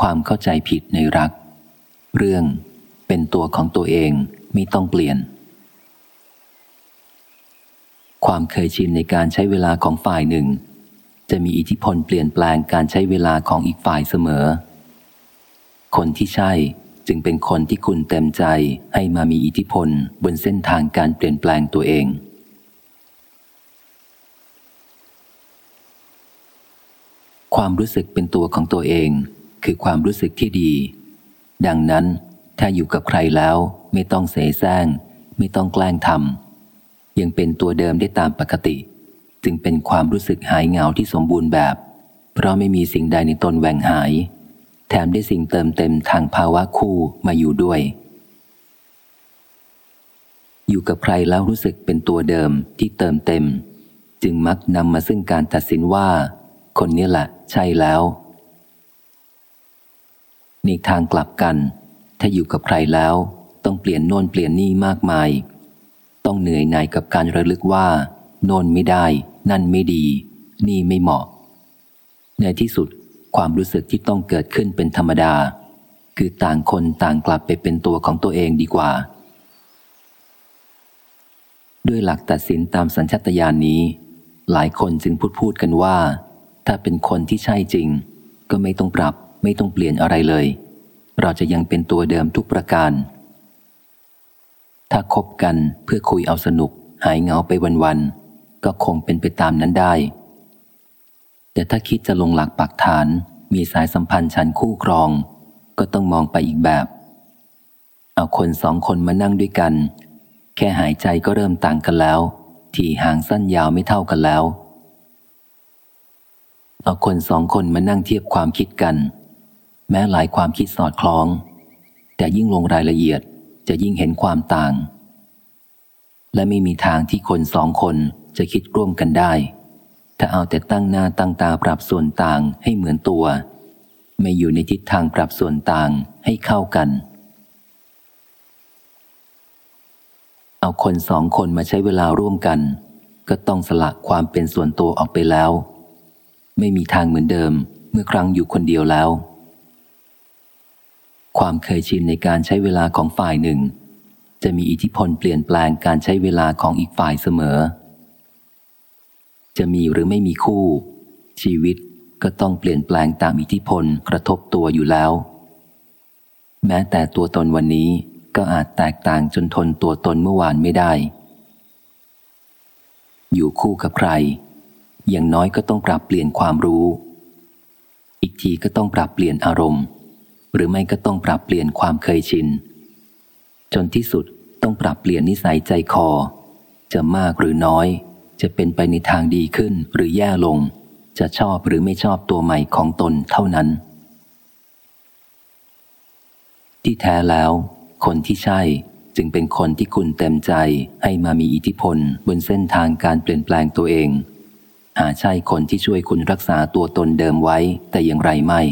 ความเข้าใจผิดในรัก เรื่องเป็นตัวของตัวเองไม่ต้องเปลี่ยน ความเคยชินในการใช้เวลาของฝ่ายหนึ่ง จะมีอิทธิพลเปลี่ยนแปลงการใช้เวลาของอีกฝ่ายเสมอ คนที่ใช่จึงเป็นคนที่คุณเต็มใจให้มามีอิทธิพลบนเส้นทางการเปลี่ยนแปลงตัวเองความรู้สึกเป็นตัวของตัวเอง คือความรู้สึกที่ดี ดังนั้น ถ้าอยู่กับใครแล้วไม่ต้องเสแสร้ง ไม่ต้องแกล้งทำยังเป็นตัวเดิมได้ตามปกติ จึงเป็นความรู้สึกหายเหงาที่สมบูรณ์แบบ เพราะไม่มีสิ่งใดในตนแหว่งหาย แถมได้สิ่งเติมเต็มทางภาวะคู่มาอยู่ด้วย อยู่กับใครแล้วรู้สึกเป็นตัวเดิมที่เติมเต็ม จึงมักนำมาซึ่งการตัดสินว่า คนนี้แหละใช่แล้ว ในทางกลับกัน ถ้าอยู่กับใครแล้ว ต้องเปลี่ยนโน่นเปลี่ยนนี่มากมาย ต้องเหนื่อยหน่ายกับการระลึกว่า โน่นไม่ได้ นั่นไม่ดี นี่ไม่เหมาะ ในที่สุดความรู้สึกที่ต้องเกิดขึ้นเป็นธรรมดา คือต่างคนต่างกลับไปเป็นตัวของตัวเองดีกว่า ด้วยหลักตัดสินตามสัญชตาตญาณนนี้ หลายคนจึงพูดพูดกันว่า ถ้าเป็นคนที่ใช่จริง ก็ไม่ต้องปรับ ไม่ต้องเปลี่ยนอะไรเลย เราจะยังเป็นตัวเดิมทุกประการ ถ้าคบกันเพื่อคุยเอาสนุก หายเหงาไปวันๆก็คงเป็นไปตามนั้นได้ แต่ถ้าคิดจะลงหลักปักฐาน มีสายสัมพันธ์ฉันคู่ครอง ก็ต้องมองไปอีกแบบ เอาคนสองคนมานั่งด้วยกัน แค่หายใจก็เริ่มต่างกันแล้ว ที่ห่างสั้นยาวไม่เท่ากันแล้วเอาคนสองคนมานั่งเทียบความคิดกัน แม้หลายความคิดสอดคล้อง แต่ยิ่งลงรายละเอียดจะยิ่งเห็นความต่าง และไม่มีทางที่คนสองคนจะคิดร่วมกันได้ ถ้าเอาแต่ตั้งหน้าตั้งตาปรับส่วนต่างให้เหมือนตัว ไม่อยู่ในทิศทางปรับส่วนต่างให้เข้ากัน เอาคนสองคนมาใช้เวลาร่วมกัน ก็ต้องสละความเป็นส่วนตัวออกไปแล้ว ไม่มีทางเหมือนเดิมเมื่อครั้งอยู่คนเดียวแล้ว ความเคยชินในการใช้เวลาของฝ่ายหนึ่ง จะมีอิทธิพลเปลี่ยนแปลงการใช้เวลาของอีกฝ่ายเสมอ จะมีหรือไม่มีคู่ ชีวิตก็ต้องเปลี่ยนแปลงตามอิทธิพลกระทบตัวอยู่แล้ว แม้แต่ตัวตนวันนี้ก็อาจแตกต่างจนทนตัวตนเมื่อวานไม่ได้ อยู่คู่กับใคร อย่างน้อยก็ต้องปรับเปลี่ยนความรู้ อีกทีก็ต้องปรับเปลี่ยนอารมณ์ หรือไม่ก็ต้องปรับเปลี่ยนความเคยชิน จนที่สุดต้องปรับเปลี่ยนนิสัยใจคอ จะมากหรือน้อย จะเป็นไปในทางดีขึ้นหรือแย่ลง จะชอบหรือไม่ชอบตัวใหม่ของตนเท่านั้น ที่แท้แล้ว คนที่ใช่จึงเป็นคนที่คุณเต็มใจให้มามีอิทธิพลบนเส้นทางการเปลี่ยนแปลงตัวเอง หาใช่คนที่ช่วยคุณรักษาตัวตนเดิมไว้แต่อย่างไรไม่